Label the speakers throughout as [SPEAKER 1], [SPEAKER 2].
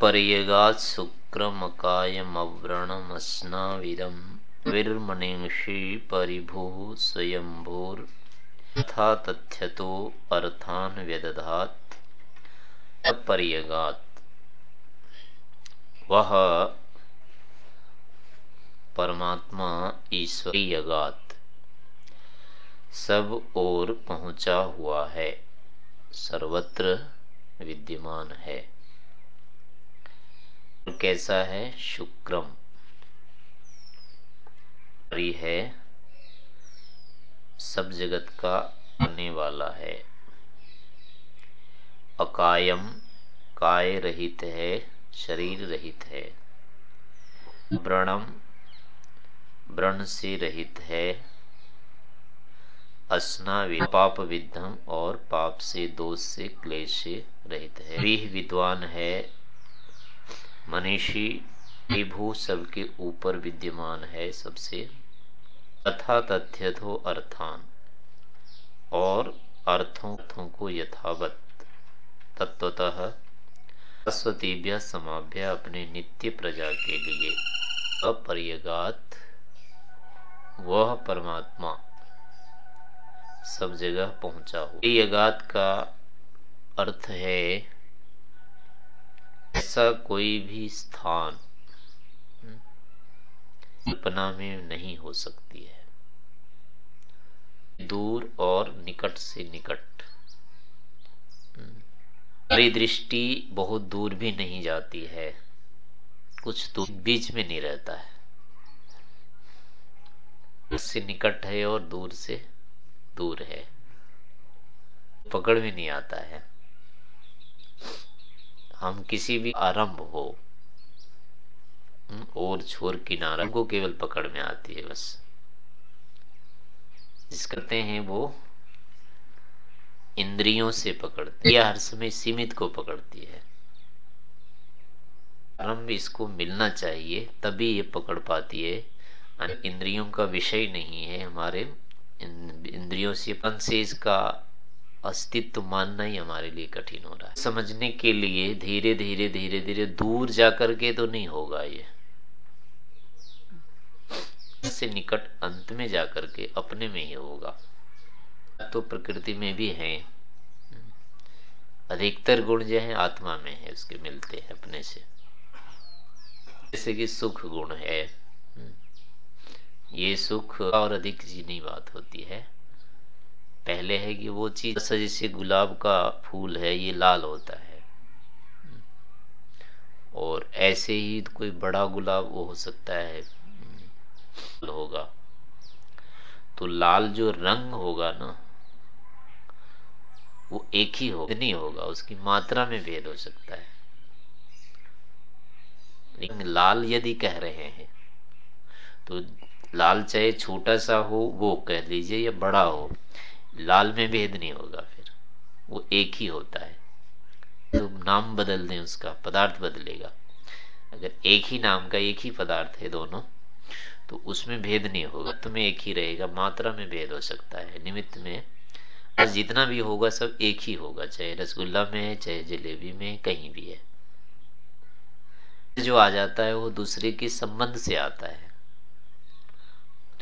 [SPEAKER 1] अपर्यगात् शुक्रमकायमव्रणमस्नाविदं विर्मणिषि परिभुः स्वयंभूर्था तथ्यतो अर्थान व्यदधात अपर्यगात। वह परमात्मा ईश्वरीयगात। सब ओर पहुँचा हुआ है, सर्वत्र विद्यमान है। कैसा है? शुक्रम। है, सब जगत का आने वाला है। अकायम, काय रहित है, शरीर रहित है। व्रणम, व्रण से रहित है। असना पाप विद्धम और पाप से, दोष से, क्लेश से रहित है। विद्वान है मनीषी, विभू सबके ऊपर विद्यमान है सबसे। तथा तथ्यथो अर्थान। और अर्थों को यथावत। तत्वतः सरस्वतीभ्य समाभ्य अपने नित्य प्रजा के लिए अपर्यगात। वह परमात्मा सब जगह पहुँचा हो यगात का अर्थ है ऐसा कोई भी स्थान कल्पना में नहीं हो सकती है। दूर और निकट से निकट। दृष्टि बहुत दूर भी नहीं जाती है। कुछ दूर बीच में नहीं रहता है। उससे निकट है और दूर से दूर है। पकड़ में नहीं आता है। हम किसी भी आरंभ हो हम्म, और छोर किनारा को केवल पकड़ में आती है बस। जिस करते हैं वो इंद्रियों से पकड़ती है हर समय सीमित को पकड़ती है। आरंभ इसको मिलना चाहिए तभी ये पकड़ पाती है। इंद्रियों का विषय नहीं है हमारे। इंद्रियों से इसका अस्तित्व मानना ही हमारे लिए कठिन हो रहा है। समझने के लिए धीरे धीरे धीरे धीरे दूर जाकर के तो नहीं होगा ये। से निकट अंत में जाकर के अपने में ही होगा। तो प्रकृति में भी है। अधिकतर गुण जो है, आत्मा में है उसके मिलते हैं अपने से। जैसे कि सुख गुण है। ये सुख और अधिक जीनी बात होती है। पहले है कि वो चीज़ जैसे गुलाब का फूल है, ये लाल होता है। और ऐसे ही कोई बड़ा गुलाब वो हो सकता है होगा। तो लाल जो रंग होगा ना, वो एक ही हो, नहीं होगा, उसकी मात्रा में भेद हो सकता है। लेकिन लाल यदि कह रहे हैं तो लाल चाहे छोटा सा हो, वो कह लीजिए, या बड़ा हो लाल में भेद नहीं होगा फिर। वो एक ही होता है। तो नाम बदल दें उसका, पदार्थ बदलेगा। अगर एक ही नाम का एक ही पदार्थ है दोनों तो उसमें भेद नहीं होगा। तुम्हें एक ही रहेगा, मात्रा में भेद हो सकता है। निमित्त में बस जितना भी होगा सब एक ही होगा। चाहे रसगुल्ला में है, चाहे जलेबी में, कहीं भी है। जो आ जाता है वो दूसरे के संबंध से आता है।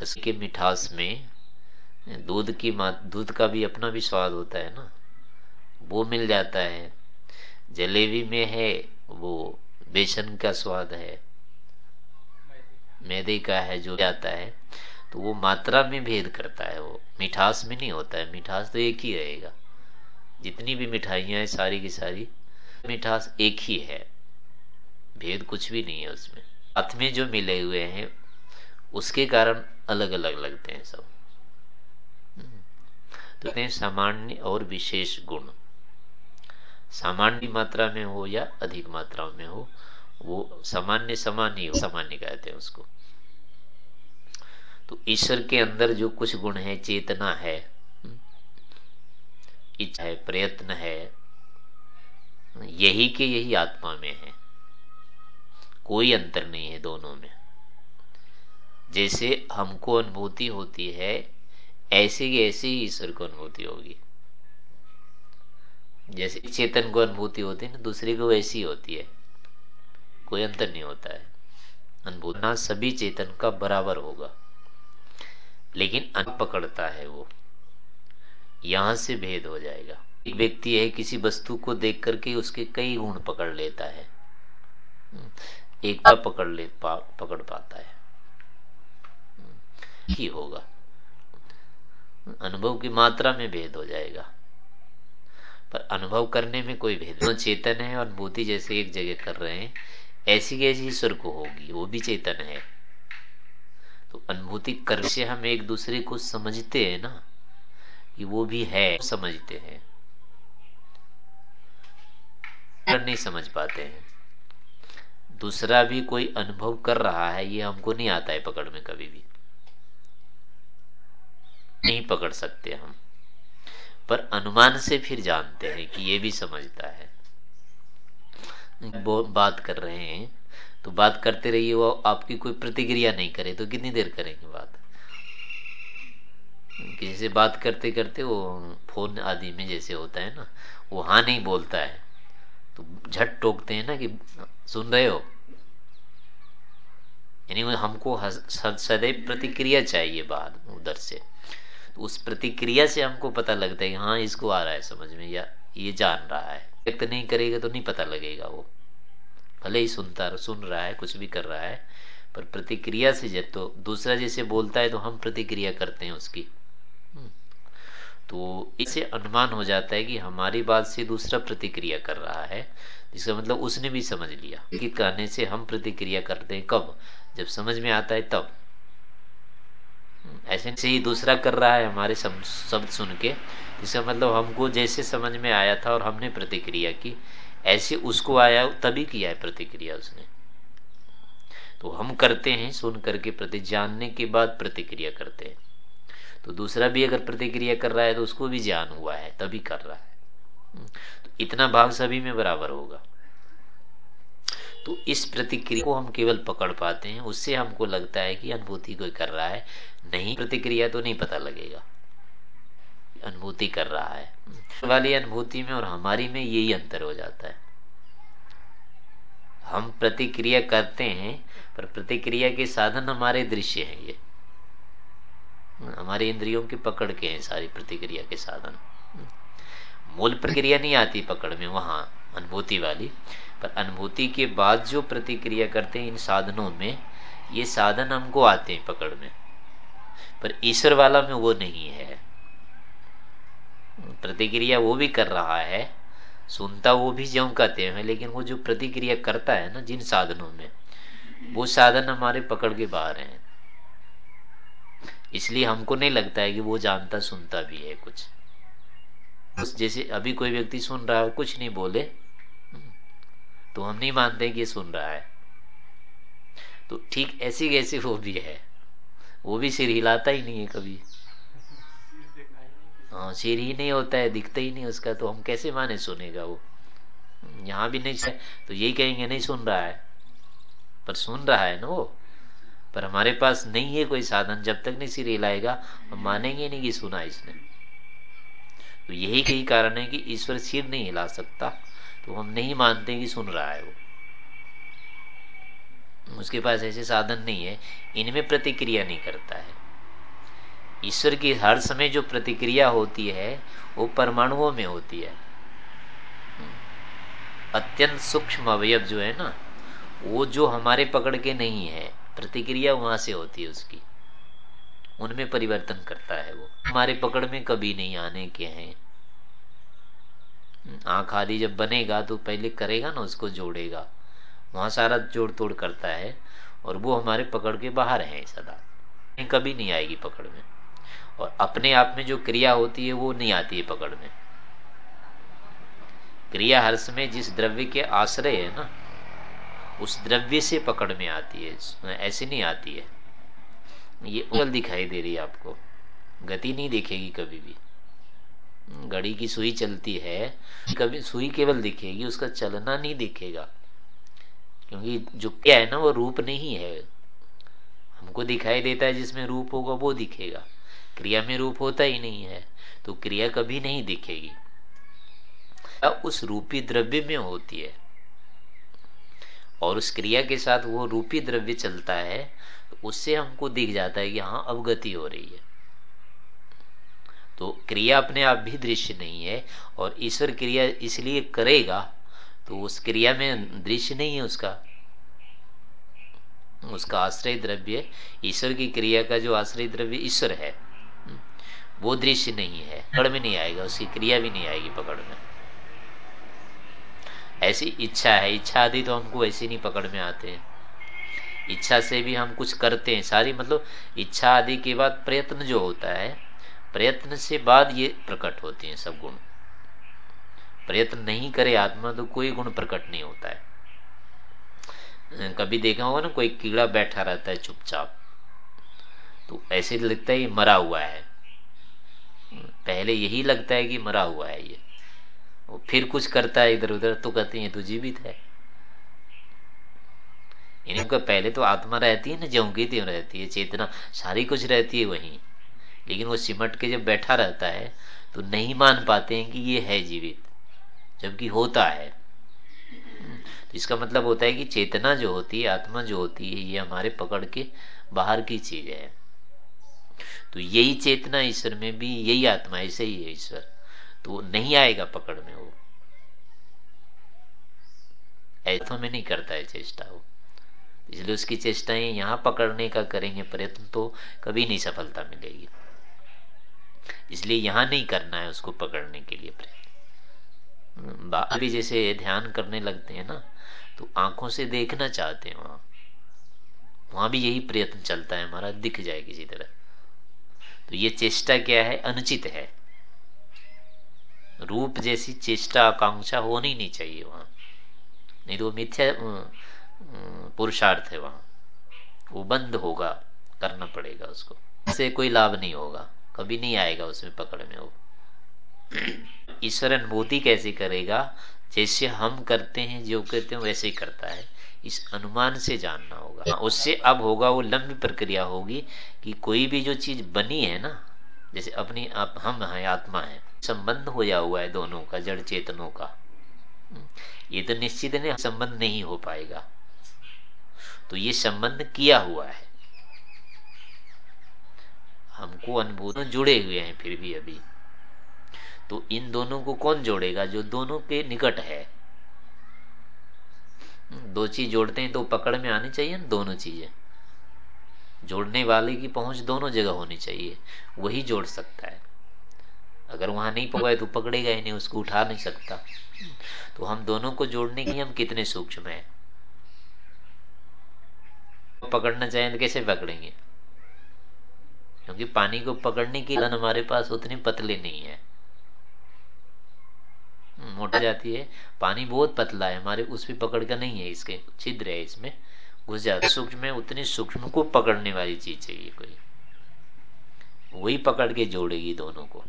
[SPEAKER 1] रस के मिठास में दूध की दूध का भी अपना भी स्वाद होता है ना। वो मिल जाता है। जलेबी में है, वो बेसन का स्वाद है। मैदे का है, जो जाता है। तो वो मात्रा में भेद करता है, वो मिठास में नहीं होता है। मिठास तो एक ही रहेगा। जितनी भी मिठाइयाँ हैं, सारी की सारी, मिठास एक ही है। भेद कुछ भी नहीं है उसमें। हाथ में जो मिले हुए हैं, उसके कारण अलग अलग लगते हैं सब। तो कहते हैं सामान्य और विशेष गुण। सामान्य मात्रा में हो या अधिक मात्रा में हो, वो सामान्य समान ही, सामान्य कहते हैं उसको। तो ईश्वर के अंदर जो कुछ गुण है, चेतना है इच्छा है, प्रयत्न है, यही के यही आत्मा में है। कोई अंतर नहीं है दोनों में। जैसे हमको अनुभूति होती है ऐसे की ऐसे ईश्वर को अनुभूति होगी। जैसे चेतन को अनुभूति होती है ना दूसरे को वैसी होती है। कोई अंतर नहीं होता है। अनुभूतना सभी चेतन का बराबर होगा। लेकिन अन पकड़ता है वो। यहाँ से भेद हो जाएगा। एक व्यक्ति है किसी वस्तु को देख करके उसके कई गुण पकड़ लेता है। एक पकड़ ले पा, पकड़ पाता है। ही होगा। अनुभव की मात्रा में भेद हो जाएगा। पर अनुभव करने में कोई भेद नहीं, चेतन है और अनुभूति जैसे एक जगह कर रहे हैं, ऐसी कैसी को होगी, वो भी चेतन है। तो अनुभूति कर से हम एक दूसरे को समझते हैं ना, कि वो भी है, समझते हैं। नहीं समझ पाते हैं। दूसरा भी कोई अनुभव कर रहा है, ये हमको नहीं आता है पकड़ में कभी भी। नहीं पकड़ सकते हम। पर अनुमान से फिर जानते हैं कि ये भी समझता है। वो बात कर रहे हैं तो बात करते रहिए, वो आपकी कोई प्रतिक्रिया नहीं करे तो कितनी देर करेंगे बात? किसी से बात करते करते वो फ़ोन आदि में जैसे होता है ना, वो हाँ नहीं बोलता है। तो झट टोकते हैं ना कि सुन रहे हो? यानी हमको सदैव प्रतिक्रिया चाहिए बाद उधर से। उस प्रतिक्रिया से हमको पता लगता है हाँ इसको आ रहा है समझ में, या ये जान रहा है। व्यक्त नहीं करेगा तो नहीं पता लगेगा वो। भले ही सुनता, सुन रहा है, कुछ भी कर रहा है, पर प्रतिक्रिया से जब तो दूसरा जैसे बोलता है तो हम प्रतिक्रिया करते हैं उसकी। हम्म। तो इससे अनुमान हो जाता है कि हमारी बात से दूसरा प्रतिक्रिया कर रहा है, जिसका मतलब उसने भी समझ लिया। कि कहने से हम प्रतिक्रिया करते हैं कब? जब समझ में आता है तब। ऐसे से ही दूसरा कर रहा है हमारे शब्द सुन के इसका मतलब हमको जैसे समझ में आया था और हमने प्रतिक्रिया की, ऐसे उसको आया, तभी किया है प्रतिक्रिया उसने। तो हम करते हैं, सुन करके प्रति, जानने के बाद प्रतिक्रिया करते हैं। तो दूसरा भी अगर प्रतिक्रिया कर रहा है तो उसको भी ज्ञान हुआ है, तभी कर रहा है। तो इतना भाग सभी में बराबर होगा। तो इस प्रतिक्रिया को हम केवल पकड़ पाते हैं। उससे हमको लगता है कि अनुभूति कोई कर रहा है। नहीं, प्रतिक्रिया तो नहीं पता लगेगा। अनुभूति कर रहा है। वाली अनुभूति में और हमारी में यही अंतर हो जाता है। हम प्रतिक्रिया करते हैं, पर प्रतिक्रिया के साधन हमारे दृश्य हैं ये। हमारे इंद्रियों की पकड़ के हैं सारी प्रतिक्रिया के साधन। मूल प्रक्रिया नहीं आती पकड़ में, वहाँ अनुभूति वाली। पर अनुभूति के बाद जो प्रतिक्रिया करते हैं इन साधनों में ये साधन हमको आते हैं पकड़ में पर ईश्वर वाला में वो नहीं है। प्रतिक्रिया वो भी कर रहा है सुनता वो भी ज्यो कहते हैं लेकिन वो जो प्रतिक्रिया करता है ना जिन साधनों में वो साधन हमारे पकड़ के बाहर हैं। इसलिए हमको नहीं लगता है कि वो जानता सुनता भी है कुछ। जैसे अभी कोई व्यक्ति सुन रहा है कुछ नहीं बोले तो हम नहीं मानते कि सुन रहा है। तो ठीक ऐसी कैसी वो भी है। वो भी सिर हिलाता ही नहीं है कभी। हाँ सिर ही नहीं होता है, दिखता ही नहीं उसका तो हम कैसे माने सुनेगा वो? यहाँ भी नहीं तो यही कहेंगे, नहीं सुन रहा है। पर सुन रहा है ना वो? पर हमारे पास नहीं है कोई साधन, जब तक नहीं सिर हिलाएगा, हम मानेंगे नहीं कि सुना इसने। तो यही कई कारण है कि ईश्वर सिर नहीं हिला सकता। तो हम नहीं मानते कि सुन रहा है वो। उसके पास ऐसे साधन नहीं है, इनमें प्रतिक्रिया नहीं करता है। ईश्वर की हर समय जो प्रतिक्रिया होती है, वो परमाणुओं में होती है। अत्यंत सूक्ष्म अवयव जो है ना, वो जो हमारे पकड़ के नहीं है, प्रतिक्रिया वहाँ से होती है उसकी। उनमें परिवर्तन करता है वो। हमारे पकड़ में कभी नहीं आने के हैं। आँख आदि जब बनेगा तो पहले करेगा ना, उसको जोड़ेगा। वहाँ सारा जोड़ तोड़ करता है और वो हमारे पकड़ के बाहर है सदा। कभी नहीं आएगी पकड़ में। और अपने आप में जो क्रिया होती है, वो नहीं आती है पकड़ में। क्रिया हर्ष में जिस द्रव्य के आश्रय है ना, उस द्रव्य से पकड़ में आती है ऐसे नहीं आती है। ये उगल दिखाई दे रही है आपको। गति नहीं देखेगी कभी भी। घड़ी की सुई चलती है, कभी सुई केवल दिखेगी, उसका चलना नहीं दिखेगा। क्योंकि जो क्या है ना, वो रूप नहीं है। हमको दिखाई देता है जिसमें रूप होगा, वो दिखेगा। क्रिया में रूप होता ही नहीं है तो क्रिया कभी नहीं दिखेगी। उस रूपी द्रव्य में होती है। और उस क्रिया के साथ वो रूपी द्रव्य चलता है तो उससे हमको दिख जाता है कि हाँ अवगति हो रही है। तो क्रिया अपने आप भी दृश्य नहीं है और ईश्वर क्रिया इसलिए करेगा तो उस क्रिया में दृश्य नहीं है उसका। उसका आश्रय द्रव्य, ईश्वर की क्रिया का जो आश्रय द्रव्य ईश्वर है, वो दृश्य नहीं है, पकड़ में नहीं आएगा, उसकी क्रिया भी नहीं आएगी पकड़ में। ऐसी इच्छा है, इच्छा आदि तो हमको ऐसी नहीं पकड़ में आते हैं। इच्छा से भी हम कुछ करते हैं, सारी मतलब इच्छा आदि के बाद प्रयत्न जो होता है प्रयत्न से बाद ये प्रकट होते हैं सब गुण। प्रयत्न नहीं करे आत्मा तो कोई गुण प्रकट नहीं होता है। कभी देखा होगा ना, कोई कीड़ा बैठा रहता है चुपचाप। तो ऐसे लगता है ये मरा हुआ है। पहले यही लगता है कि मरा हुआ है ये। वो फिर कुछ करता है इधर उधर तो कहते हैं तो जीवित है। इनका पहले तो आत्मा रहती है ना, ज्यों की रहती है, चेतना सारी कुछ रहती है वहीं। लेकिन वो सिमट के जब बैठा रहता है तो नहीं मान पाते हैं कि ये है जीवित, जबकि होता है। तो इसका मतलब होता है कि चेतना जो होती है, आत्मा जो होती है, ये हमारे पकड़ के बाहर की चीज़ है। तो यही चेतना ईश्वर में भी, यही आत्मा ऐसे ही है ईश्वर। तो नहीं आएगा पकड़ में वो। ऐसा में नहीं करता है चेष्टा वो। इसलिए उसकी चेष्टाएँ यहाँ पकड़ने का करेंगे प्रयत्न तो कभी नहीं सफलता मिलेगी। इसलिए यहाँ नहीं करना है उसको पकड़ने के लिए प्रयत्न बाहर जैसे ध्यान करने लगते हैं ना तो आँखों से देखना चाहते हैं वहाँ। वहाँ भी यही प्रयत्न चलता है हमारा दिख जाए किसी तरह। तो ये चेष्टा क्या है? अनुचित है। रूप जैसी चेष्टा, आकांक्षा होनी नहीं चाहिए वहाँ। नहीं तो मिथ्या पुरुषार्थ है वहाँ। वो बंद होगा, करना पड़ेगा उसको। इससे कोई लाभ नहीं होगा। कभी नहीं आएगा उसमें पकड़ में वो। ईश्वर अनुभूति कैसे करेगा? जैसे हम करते हैं, जो करते हैं, वैसे ही करता है। इस अनुमान से जानना होगा। उससे अब होगा वो लंबी प्रक्रिया होगी कि कोई भी जो चीज़ बनी है ना, जैसे अपनी आप, हम हैं, आत्मा है, संबंध हो जा हुआ है दोनों का, जड़ चेतनों का। ये तो निश्चित नहीं संबंध नहीं हो पाएगा। तो ये संबंध किया हुआ है। हमको अनुभूत जुड़े हुए हैं फिर भी अभी। तो इन दोनों को कौन जोड़ेगा जो दोनों के निकट है? दो चीज़ जोड़ते हैं तो पकड़ में आनी चाहिए ना दोनों चीज़ें। जोड़ने वाले की पहुँच दोनों जगह होनी चाहिए, वही जोड़ सकता है। अगर वहाँ नहीं पहुँचा तो पकड़ेगा ही नहीं, उसको उठा नहीं सकता। तो हम दोनों को जोड़ने की हम कितने सूक्ष्म है? पकड़ना चाहें तो कैसे पकड़ेंगे? क्योंकि पानी को पकड़ने की हमारे पास उतने पतले नहीं है। मोटा जाती है। पानी बहुत पतला है, हमारे उस पर पकड़ का नहीं है, इसके छिद्र है इसमें। घुस जाता सूक्ष्म में उतनी सूक्ष्म को पकड़ने वाली चीज़ चाहिए कोई। वही पकड़ के जोड़ेगी दोनों को।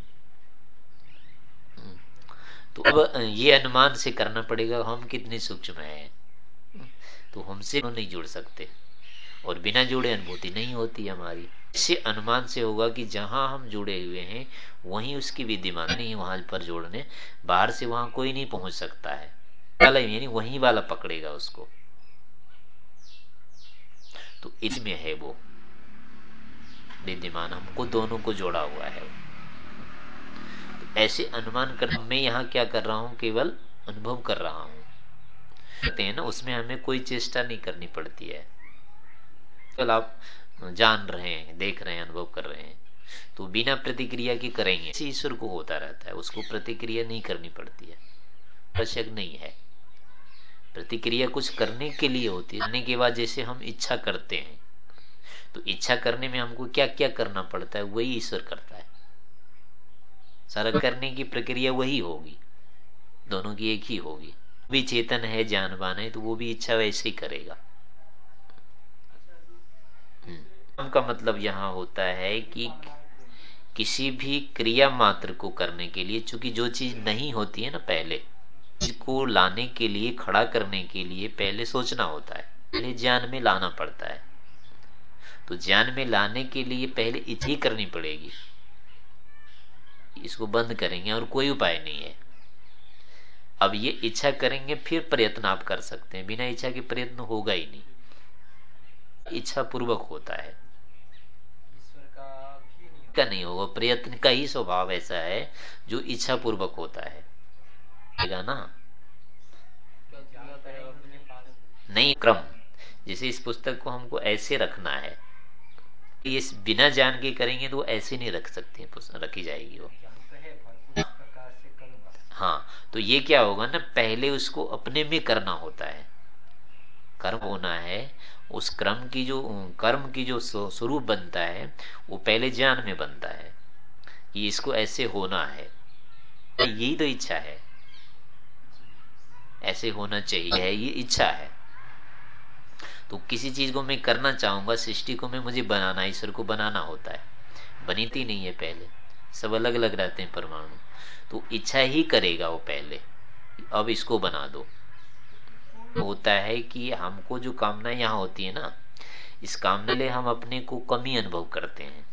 [SPEAKER 1] तो अब ये अनुमान से करना पड़ेगा, हम कितने सूक्ष्म है। तो हमसे नहीं जुड़ सकते। और बिना जुड़े अनुभूति नहीं होती हमारी। इससे अनुमान से होगा कि जहाँ हम जुड़े हुए हैं, वहीं उसकी विद्यमान नहीं वहाँ पर जोड़ने, बाहर से वहाँ कोई नहीं पहुँच सकता है। यानी वहीं वाला पकड़ेगा उसको। तो इसमें है वो। विद्यमान हमको दोनों को जोड़ा हुआ है। तो ऐसे अनुमान कर, मैं यहाँ क्या कर रहा हूँ, केवल अनुभव कर रहा हूँ। ना, उसमें हमें कोई चेष्टा नहीं करनी पड़ती है। कल आप जान रहे हैं, देख रहे हैं, अनुभव कर रहे हैं। तो बिना प्रतिक्रिया के करेंगे। ईश्वर को होता रहता है, उसको प्रतिक्रिया नहीं करनी पड़ती है। आवश्यक नहीं है। प्रतिक्रिया कुछ करने के लिए होती है। करने के बाद जैसे हम इच्छा करते हैं तो इच्छा करने में हमको क्या क्या करना पड़ता है, वही ईश्वर करता है। सारा करने की प्रक्रिया वही होगी। दोनों की एक ही होगी। भी चेतन है जानवान है तो वो भी इच्छा वैसे ही करेगा। का मतलब यहाँ होता है कि किसी भी क्रिया मात्र को करने के लिए, चूँकि जो चीज़ नहीं होती है ना पहले को लाने के लिए, खड़ा करने के लिए पहले सोचना होता है। पहले ज्ञान में लाना पड़ता है। तो ज्ञान में लाने के लिए पहले इच्छी करनी पड़ेगी। इसको बंद करेंगे और कोई उपाय नहीं है। अब ये इच्छा करेंगे, फिर प्रयत्न आप कर सकते हैं। बिना इच्छा के प्रयत्न होगा ही नहीं। इच्छा पूर्वक होता है। का नहीं होगा, प्रयत्न का ही स्वभाव ऐसा है जो इच्छा पूर्वक होता है। ना? नहीं, क्रम। जैसे इस पुस्तक को हमको ऐसे रखना है। ये बिना जान के करेंगे तो ऐसे नहीं रख सकते, रखी जाएगी वो। हाँ तो ये क्या होगा ना, पहले उसको अपने में करना होता है। कर्म होना है उस क्रम की जो, कर्म की जो स्वरूप बनता है, वो पहले ज्ञान में बनता है। कि इसको ऐसे होना है। यही तो इच्छा है। ऐसे होना चाहिए, ये इच्छा है। तो किसी चीज़ को मैं करना चाहूँगा, सृष्टि को मैं, मुझे बनाना, ईश्वर को बनाना होता है। बनीती नहीं है पहले। सब अलग अलग रहते हैं परमाणु। तो इच्छा ही करेगा वो पहले। अब इसको बना दो। होता है कि हमको जो कामना यहाँ होती है ना इस कामना लिए हम अपने को कमी अनुभव करते हैं।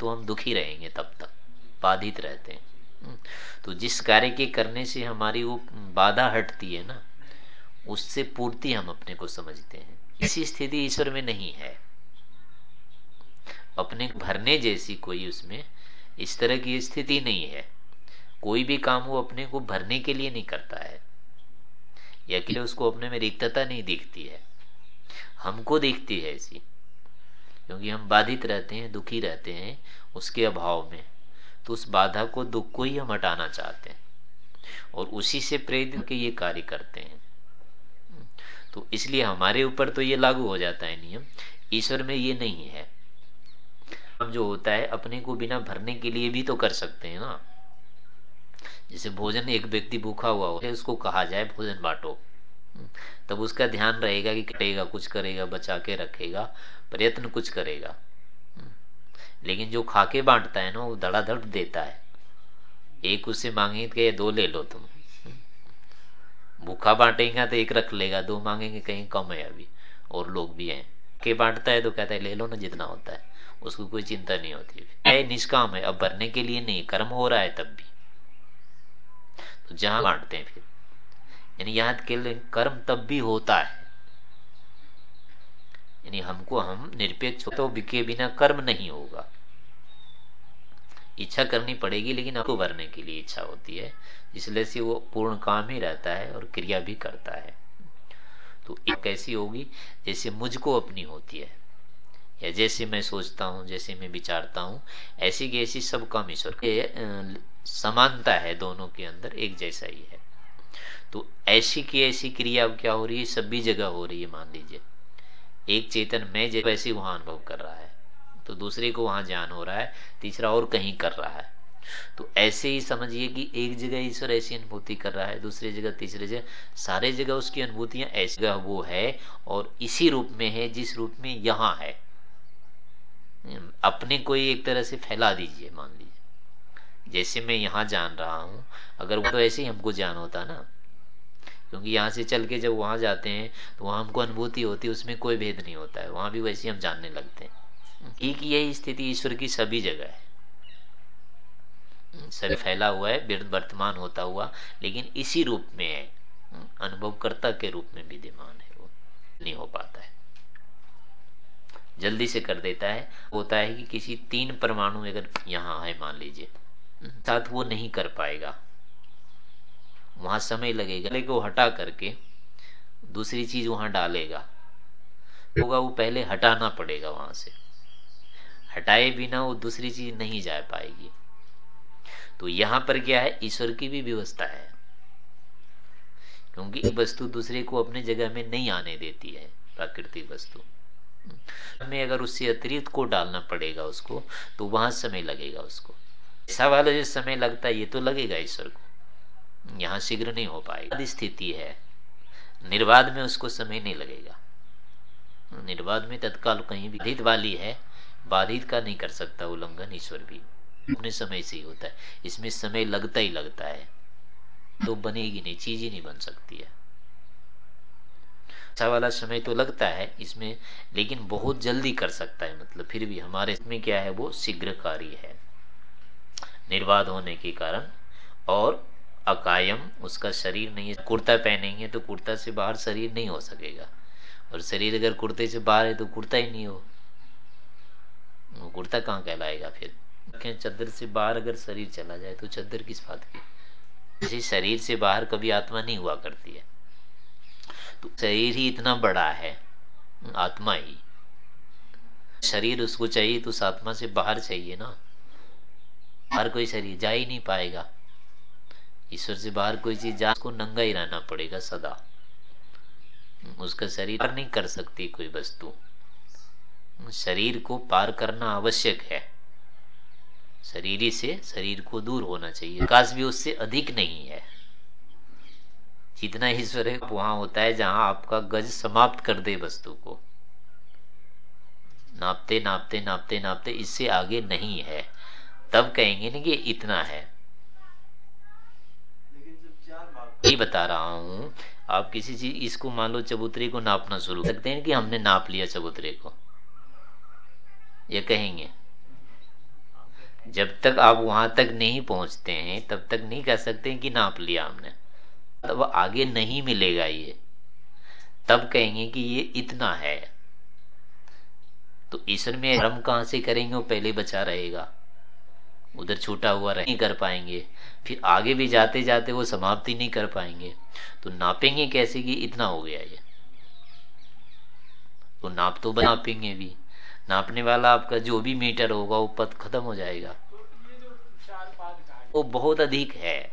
[SPEAKER 1] तो हम दुखी रहेंगे तब तक बाधित रहते हैं। हम्म, तो जिस कार्य के करने से हमारी वो बाधा हटती है ना उससे पूर्ति हम अपने को समझते हैं। इसी स्थिति ईश्वर में नहीं है। अपने भरने जैसी कोई उसमें इस तरह की स्थिति नहीं है। कोई भी काम वो अपने को भरने के लिए नहीं करता है। या कि उसको अपने में रिक्तता नहीं दिखती है। हमको दिखती है ऐसी, क्योंकि हम बाधित रहते हैं, दुखी रहते हैं उसके अभाव में। तो उस बाधा को, दुख को ही हम हटाना चाहते हैं और उसी से प्रेरित के ये कार्य करते हैं। तो इसलिए हमारे ऊपर तो ये लागू हो जाता है नियम। ईश्वर में ये नहीं है। हम जो होता है, अपने को बिना भरने के लिए भी तो कर सकते हैं ना। जैसे भोजन एक व्यक्ति भूखा हुआ हो, उसको कहा जाए भोजन बांटो। तब उसका ध्यान रहेगा कि करेगा, कुछ करेगा, बचा के रखेगा, प्रयत्न कुछ करेगा। लेकिन जो खाके बांटता है ना, वो धड़ाधड़ देता है। एक उससे मांगे कि दो ले लो तुम। भूखा बांटेगा तो एक रख लेगा, दो मांगेंगे, कहीं कम है अभी। और लोग भी हैं। के बांटता है तो कहता है, ले लो ना, जितना होता है। उसको कोई चिंता नहीं होती। है, निष्काम है। अब भरने के लिए नहीं, कर्म हो रहा है तब भी। तो जहाँ बांटते हैं फिर। यानी यहाँ के कर्म तब भी होता है। यानी हमको हम निरपेक्ष तो बिके बिना कर्म नहीं होगा। इच्छा करनी पड़ेगी, लेकिन आपको भरने के लिए इच्छा होती है इसलिए से वो पूर्ण काम ही रहता है और क्रिया भी करता है। तो एक कैसी होगी? जैसे मुझको अपनी होती है, या जैसे मैं सोचता हूँ, जैसे मैं विचारता हूँ, ऐसी की ऐसी सब काम ईश्वर के समानता है दोनों के अंदर, एक जैसा ही है। तो ऐसी की ऐसी क्रिया क्या हो रही है? सभी जगह हो रही है, मान लीजिए। एक चेतन मैं जैसे वहाँ अनुभव कर रहा है तो दूसरे को वहाँ ज्ञान हो रहा है, तीसरा और कहीं कर रहा है। तो ऐसे ही समझिए कि एक जगह ईश्वर ऐसी अनुभूति कर रहा है, दूसरी जगह, तीसरी जगह, सारे जगह उसकी अनुभूतियाँ ऐसी जगह वो है और इसी रूप में है जिस रूप में यहाँ है। अपने को ही एक तरह से फैला दीजिए, मान लीजिए। जैसे मैं यहाँ जान रहा हूँ, अगर वो तो ऐसे ही हमको ज्ञान होता ना। क्योंकि यहाँ से चल के जब वहाँ जाते हैं तो वहाँ हमको अनुभूति होती है, उसमें कोई भेद नहीं होता है, वहाँ भी वैसे हम जानने लगते हैं। एक यही स्थिति ईश्वर की सभी जगह है। सभी फैला हुआ है वर्तमान होता हुआ, लेकिन इसी रूप में है। अनुभवकर्ता के रूप में विद्यमान है वो, नहीं हो पाता है। जल्दी से कर देता है, होता है कि किसी तीन परमाणु अगर यहाँ है मान लीजिए साथ वो नहीं कर पाएगा। वहाँ समय लगेगा। वो हटा करके दूसरी चीज़ वहाँ डालेगा। होगा वो पहले हटाना पड़ेगा वहाँ से। हटाए बिना वो दूसरी चीज़ नहीं जा पाएगी। तो यहाँ पर क्या है? ईश्वर की भी व्यवस्था है। क्योंकि वस्तु दूसरे को अपने जगह में नहीं आने देती है, प्राकृतिक वस्तु। हमें अगर उससे अतिरिक्त को डालना पड़ेगा उसको तो वहाँ समय लगेगा उसको। ऐसा वाला जो समय लगता है, ये तो लगेगा ईश्वर को यहाँ शीघ्र नहीं हो पाएगा। स्थिति है। निर्वाद में उसको समय नहीं लगेगा। निर्वाद में तत्काल कहीं भी वाली है, बाधित का नहीं कर सकता उल्लंघन ईश्वर भी। अपने समय से ही होता है। इसमें समय लगता ही लगता है। तो बनेगी नहीं, चीज़ ही नहीं बन सकती है। अच्छा वाला समय तो लगता है इसमें, लेकिन बहुत जल्दी कर सकता है। मतलब फिर भी हमारे इसमें क्या है, वो शीघ्रकारी है। निर्वाध होने के कारण, और अकायम, उसका शरीर नहीं है। कुर्ता पहनेंगे तो कुर्ता से बाहर शरीर नहीं हो सकेगा। और शरीर अगर कुर्ते से बाहर है तो कुर्ता ही नहीं हो। वो कुर्ता कहाँ कहलाएगा फिर? चद्दर से बाहर अगर शरीर चला जाए तो चद्दर किस बात की? किसी शरीर से बाहर कभी आत्मा नहीं हुआ करती है। तो शरीर ही इतना बड़ा है, आत्मा ही। शरीर उसको चाहिए तो उस आत्मा से बाहर चाहिए ना। हर कोई शरीर जा ही नहीं पाएगा। ईश्वर से बाहर कोई चीज़ जा, उसको नंगा ही रहना पड़ेगा सदा। उसका शरीर पार नहीं कर सकती कोई वस्तु। शरीर को पार करना आवश्यक है। शरीर से शरीर को दूर होना चाहिए। विकास भी उससे अधिक नहीं है। जितना ईश्वर है, वहाँ होता है जहाँ आपका गज समाप्त कर दे वस्तु को। नापते नापते नापते नापते इससे आगे नहीं है। तब कहेंगे ना कि इतना है। यही बता रहा हूँ आप किसी चीज़ इसको मान लो चबूतरे को नापना शुरू करते हैं कि हमने नाप लिया चबूतरे को। ये कहेंगे। जब तक आप वहाँ तक नहीं पहुँचते हैं तब तक नहीं कह सकते कि नाप लिया हमने। तब आगे नहीं मिलेगा ये। तब कहेंगे कि ये इतना है। तो ईश्वर में धर्म कहाँ से करेंगे वो पहले बचा रहेगा। उधर छूटा हुआ रह नहीं कर पाएँगे। फिर आगे भी जाते जाते वो समाप्ति नहीं कर पाएँगे। तो नापेंगे कैसे कि इतना हो गया ये? तो नाप तो नापेंगे भी। नापने वाला आपका जो भी मीटर होगा, वो पद खत्म हो जाएगा। वो बहुत अधिक है।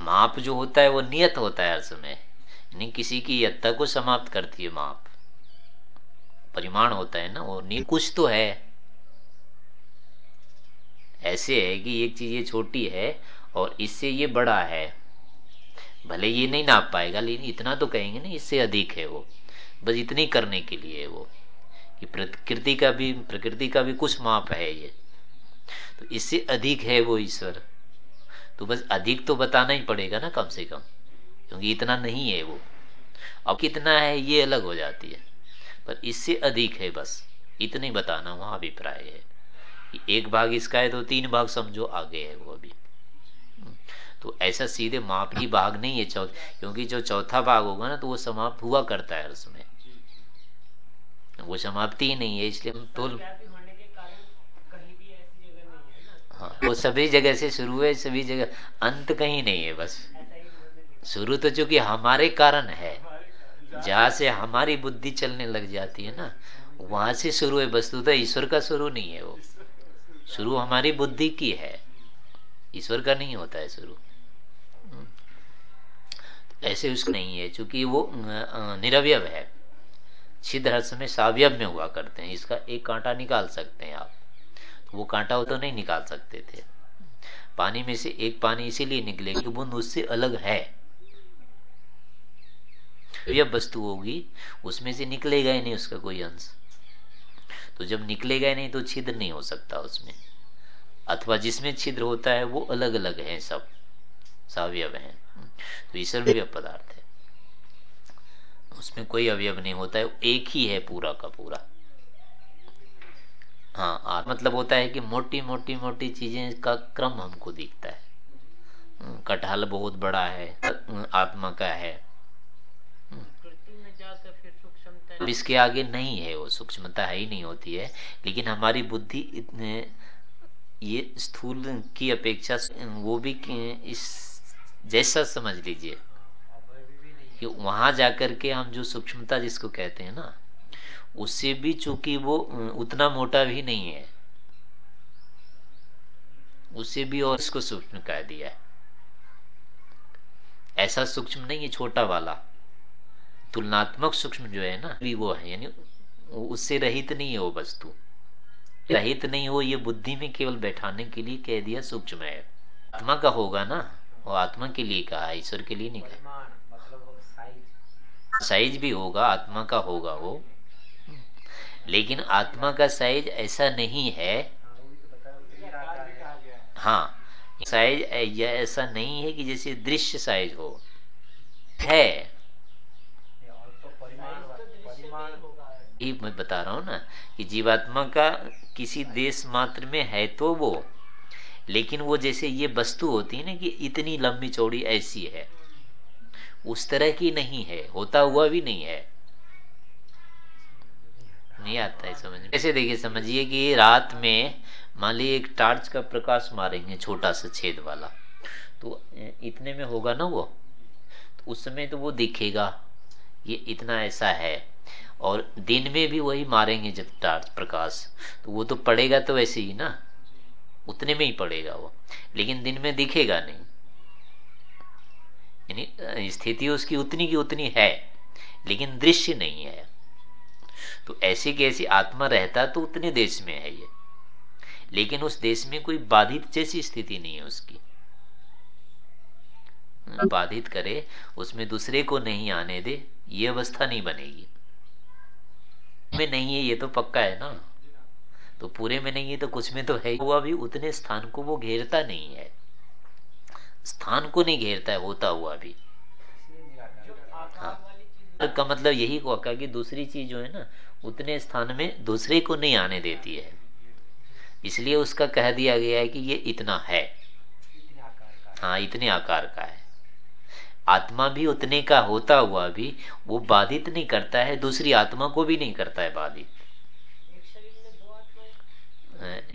[SPEAKER 1] माप जो होता है, वो नियत होता है हर समय। नहीं किसी की यत्ता को समाप्त करती है माप। परिमाण होता है ना, वो कुछ तो है। ऐसे है कि एक चीज़ ये छोटी है और इससे ये बड़ा है। भले ये नहीं नाप पाएगा, लेकिन इतना तो कहेंगे ना, इससे अधिक है वो। बस इतनी करने के लिए वो, कि प्रकृति का भी, प्रकृति का भी कुछ माप है ये। तो इससे अधिक है वो ईश्वर। तो बस अधिक तो बताना ही पड़ेगा ना कम से कम, क्योंकि इतना नहीं है वो। अब कितना है ये अलग हो जाती है, पर इससे अधिक है बस। इतने बताना वहाँ अभिप्राय है। एक भाग इसका है तो तीन भाग समझो आगे है वो अभी। तो ऐसा सीधे माप ही भाग नहीं है चौथ क्योंकि जो चौथा भाग होगा ना तो वो समाप्त हुआ करता है उसमें वो समाप्ति ही नहीं है, इसलिए हम तो हाँ वो सभी जगह से शुरू है, सभी जगह अंत कहीं नहीं है बस। शुरू तो चूँकि हमारे कारण है। जहाँ से हमारी बुद्धि चलने लग जाती है ना, वहाँ से शुरू है वस्तु तो ईश्वर का शुरू नहीं है वो। शुरू हमारी बुद्धि की है। ईश्वर का नहीं होता है शुरू। ऐसे उसको नहीं है क्योंकि वो निरवयव है। छिद्र हर समय सावयव में हुआ करते हैं, इसका एक कांटा निकाल सकते हैं आप। तो वो कांटा तो नहीं निकाल सकते थे। पानी में से एक पानी इसीलिए निकले निकलेगी बूंद उससे अलग है। वस्तु होगी, उसमें से निकलेगा ही नहीं उसका कोई अंश। तो जब निकलेगा नहीं तो छिद्र नहीं हो सकता उसमें। अथवा जिसमें छिद्र होता है वो अलग अलग है सब सवयव है। तो ईश्वर भी पदार्थ है। उसमें कोई अवयव नहीं होता है एक ही है पूरा का पूरा। हाँ आ, मतलब होता है कि मोटी मोटी मोटी चीज़ें का क्रम हमको दिखता है। कटहल बहुत बड़ा है आत्मा का है अब इसके आगे नहीं है, वो सूक्ष्मता है ही नहीं होती है। लेकिन हमारी बुद्धि इतने, ये स्थूल की अपेक्षा, वो भी इस जैसा समझ लीजिए कि वहाँ जाकर के हम जो सूक्ष्मता जिसको कहते हैं ना, उससे भी चूँकि वो, उतना मोटा भी नहीं है उसे भी और इसको सूक्ष्म कह दिया है। ऐसा सूक्ष्म नहीं है, छोटा वाला। तुलनात्मक सूक्ष्म जो है ना भी वो है यानी उससे रहित नहीं है वो वस्तु। रहित नहीं हो ये बुद्धि में केवल बैठाने के लिए कह दिया सूक्ष्म है। आत्मा का होगा ना वो आत्मा के लिए कहा ईश्वर के लिए नहीं कहा। साइज़ भी होगा आत्मा का होगा वो। लेकिन आत्मा का साइज़ ऐसा नहीं है। हाँ साइज़ ऐसा नहीं है कि जैसे दृश्य साइज़ हो। है। ही मैं बता रहा हूँ ना, कि जीवात्मा का किसी देश मात्र में है तो वो, लेकिन वो जैसे ये वस्तु होती है ना कि इतनी लंबी चौड़ी ऐसी है, उस तरह की नहीं है, होता हुआ भी नहीं है। नहीं आता है समझ में। ऐसे देखिए, समझिए कि रात में, मान ली एक टार्च का प्रकाश मारेंगे, छोटा सा छेद वाला तो इतने में होगा ना वो? तो उस समय तो वो दिखेगा, ये इतना ऐसा है। और दिन में भी वही मारेंगे जब टार्च प्रकाश। तो वो तो पड़ेगा तो वैसे ही ना? उतने में ही पड़ेगा वो। लेकिन दिन में दिखेगा नहीं। यानी स्थिति उसकी उतनी की उतनी है लेकिन दृश्य नहीं है। तो ऐसी कैसी आत्मा रहता तो उतने देश में है ये। लेकिन उस देश में कोई बाधित जैसी स्थिति नहीं है उसकी। बाधित करे उसमें दूसरे को नहीं आने दे ये अवस्था नहीं बनेगी। में नहीं है, ये तो पक्का है ना। तो पूरे में नहीं है तो कुछ में तो है हुआ भी उतने स्थान को वो घेरता नहीं है। स्थान को नहीं घेरता है, होता हुआ भी। हाँ। का मतलब यही हुआ कि दूसरी चीज़ जो है ना, उतने स्थान में दूसरे को नहीं आने देती है। इसलिए उसका कह दिया गया है कि ये इतना है। हाँ इतने आकार का है। आत्मा भी उतने का होता हुआ भी वो बाधित नहीं करता है दूसरी आत्मा को भी नहीं करता है बाधित।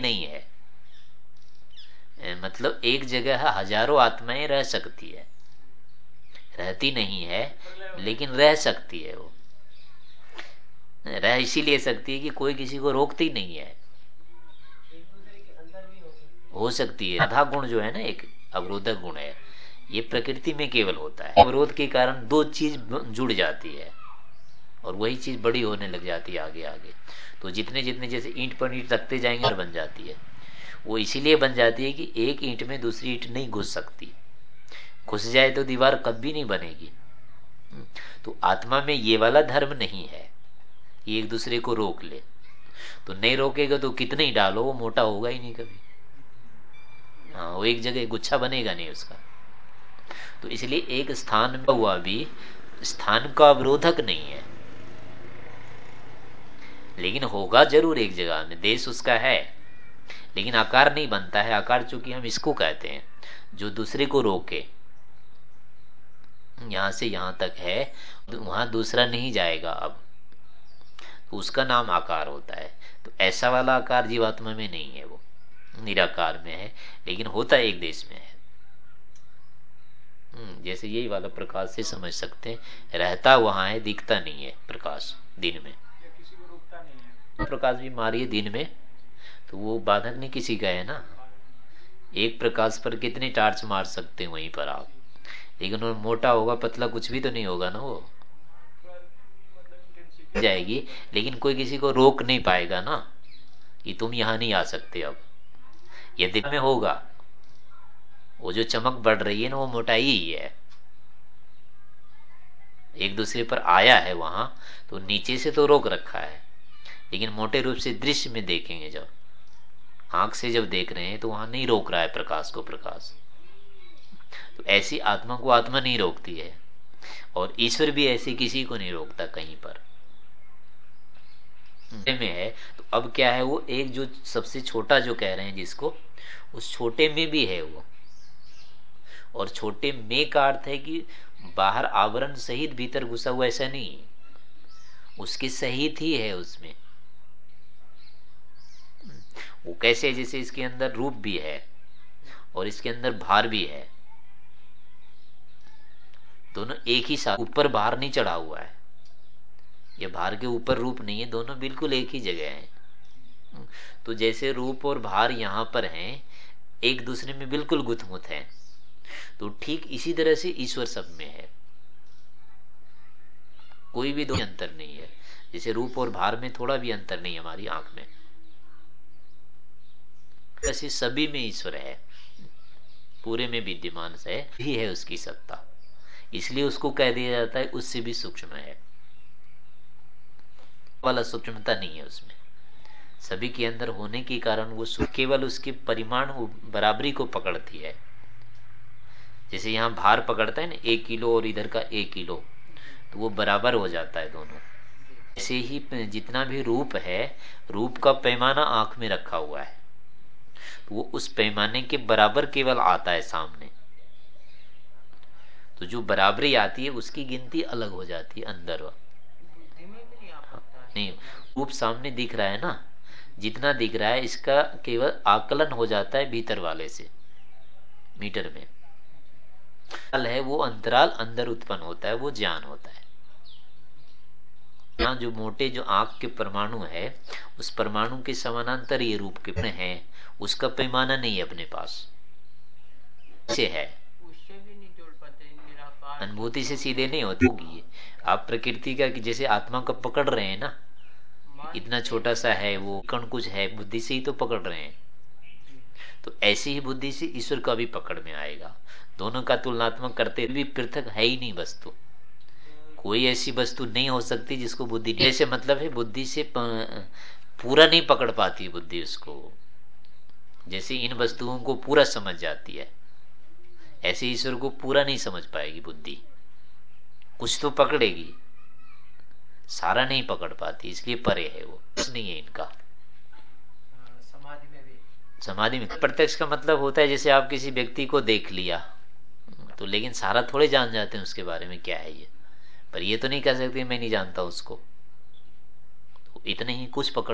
[SPEAKER 1] नहीं है। मतलब एक जगह हज़ारों आत्माएँ रह सकती है। रहती नहीं है लेकिन रह सकती है वो। रह इसीलिए सकती है कि कोई किसी को रोकती नहीं है। हो सकती है। आधा गुण जो है ना एक अवरोधक गुण है। ये प्रकृति में केवल होता है। अवरोध के कारण दो चीज़ जुड़ जाती है और वही चीज़ बड़ी होने लग जाती है आगे आगे। तो जितने जितने जैसे ईंट पर ईंट रखते जाएँगे और बन जाती है। वो इसीलिए बन जाती है कि एक ईंट में दूसरी ईंट नहीं घुस सकती। घुस जाए तो दीवार कभी नहीं बनेगी। तो आत्मा में ये वाला धर्म नहीं है कि एक दूसरे को रोक ले। तो नहीं रोकेगा तो कितने ही डालो वो मोटा होगा ही नहीं कभी। हाँ वो एक जगह गुच्छा बनेगा नहीं उसका। तो इसलिए एक स्थान में हुआ भी, स्थान का अवरोधक नहीं है। लेकिन होगा ज़रूर एक जगह में देश उसका है। लेकिन आकार नहीं बनता है, आकार चूँकि हम इसको कहते हैं, जो दूसरे को रोके। यहाँ से यहाँ तक है, वहाँ दूसरा नहीं जाएगा अब। तो उसका नाम आकार होता है। तो ऐसा वाला आकार जीवात्मा में नहीं है वो, निराकार में है, लेकिन होता एक देश में है। जैसे यही वाला प्रकाश से समझ सकते हैं। रहता वहाँ है दिखता नहीं है प्रकाश दिन में। प्रकाश भी मारिए दिन में तो वो बाधक नहीं किसी का है ना? एक प्रकाश पर कितने टार्च मार सकते हैं वहीं पर आप? लेकिन वो मोटा होगा पतला कुछ भी तो नहीं होगा ना वो? जाएगी लेकिन कोई किसी को रोक नहीं पाएगा ना? कि तुम यहाँ नहीं आ सकते अब। यदि में होगा वो जो चमक बढ़ रही है ना, वो मोटाई ही है। एक दूसरे पर आया है वहाँ तो नीचे से तो रोक रखा है, लेकिन मोटे रूप से दृश्य में देखेंगे जब, आँख से जब देख रहे हैं तो वहाँ नहीं रोक रहा है प्रकाश को प्रकाश। तो ऐसी आत्मा को आत्मा नहीं रोकती है, और ईश्वर भी ऐसे किसी को नहीं रोकता कहीं पर। में है तो अब क्या है, वो एक जो सबसे छोटा जो कह रहे हैं जिसको, उस छोटे में भी है वो। और छोटे में का अर्थ है कि बाहर आवरण सहित भीतर घुसा हुआ ऐसा नहीं उसके सहित ही है उसमें। वो कैसे जैसे इसके अंदर रूप भी है और इसके अंदर भार भी है। दोनों एक ही साथ, ऊपर भार नहीं चढ़ा हुआ है। ये भार के ऊपर रूप नहीं है, दोनों बिल्कुल एक ही जगह है। तो जैसे रूप और भार यहाँ पर हैं, एक दूसरे में बिल्कुल गुथमुथ है। तो ठीक इसी तरह से ईश्वर सब में है। कोई भी दो अंतर नहीं है। जैसे रूप और भार में थोड़ा भी अंतर नहीं हमारी आँख में। ऐसे सभी में ईश्वर है। पूरे में विद्यमान है ही है उसकी सत्ता। इसलिए उसको कह दिया जाता है, उससे भी सूक्ष्म है। वाला सूक्ष्मता नहीं है उसमें। सभी के अंदर होने के कारण वो केवल उसके परिमाण बराबरी को पकड़ती है। जैसे यहाँ भार पकड़ता है ना, एक किलो और इधर का एक किलो तो वो बराबर हो जाता है दोनों। ऐसे ही जितना भी रूप है, रूप का पैमाना आँख में रखा हुआ है। तो वो उस पैमाने के बराबर केवल आता है सामने। तो जो बराबरी आती है, उसकी गिनती अलग हो जाती है अंदर नहीं, रूप सामने दिख रहा है ना, जितना दिख रहा है, इसका केवल आकलन हो जाता है भीतर वाले से, मीटर में। है, वो अंतराल अंदर उत्पन्न होता है, वो ज्ञान होता है। यहाँ जो मोटे, जो आँख के परमाणु है, उस परमाणु के समानांतर ये रूप के है, उसका पैमाना नहीं है अपने पास। से है। अनुभूति से सीधे नहीं होती होगी आप प्रकृति का जैसे आत्मा को पकड़ रहे हैं ना, इतना छोटा सा है वो, कण कुछ है, बुद्धि से ही तो पकड़ रहे हैं। तो ऐसी ही बुद्धि से ईश्वर का भी पकड़ में आएगा। दोनों का तुलनात्मक करते भी पृथक है ही नहीं वस्तु। कोई ऐसी वस्तु नहीं हो सकती जिसको बुद्धि जैसे मतलब है बुद्धि से पूरा नहीं पकड़ पाती बुद्धि उसको। जैसे इन वस्तुओं को पूरा समझ जाती है। ऐसे ईश्वर को पूरा नहीं समझ पाएगी बुद्धि। कुछ तो पकड़ेगी। सारा नहीं पकड़ पाती इसलिए परे है वो। कुछ नहीं है इनका। समाधि में भी। समाधि में प्रत्यक्ष का मतलब होता है जैसे आप किसी व्यक्ति को देख लिया। तो लेकिन सारा थोड़े जान जाते हैं उसके बारे में क्या है ये। पर ये तो नहीं कह सकते मैं नहीं जानता उसको। तो इतने ही कुछ पकड़